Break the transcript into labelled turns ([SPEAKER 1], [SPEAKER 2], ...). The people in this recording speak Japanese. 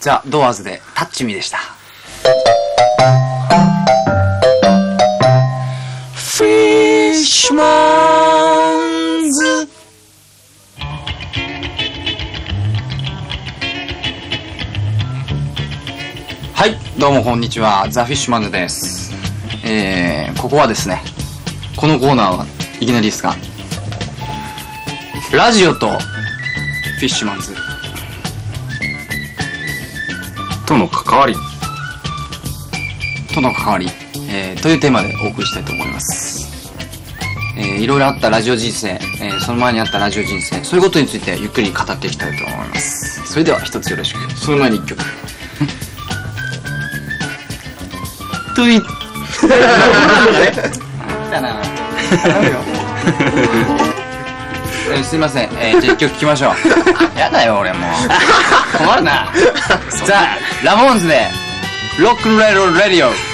[SPEAKER 1] ザ・ドアーズでタッチミでした。フィッシュマンズはい、どうもこんにちは。ザ・フィッシュマンズです。えー、ここはですね、このコーナーはいきなりですが、ラジオとフィッシュマンズ
[SPEAKER 2] との関わり。
[SPEAKER 1] との関わり、えーというテーマでお送りしたいと思います。えーいろいろあったラジオ人生、えーその前にあったラジオ人生、そういうことについてゆっくり語っていきたいと思います。それでは一つよろしく。その前に一曲。トゥイッ。だな。えーすいません。えーじゃあ一曲聴きましょう。やだよ、俺もう。困るな。さあ、ラモーンズで、 Rock 'n' Roll Radio。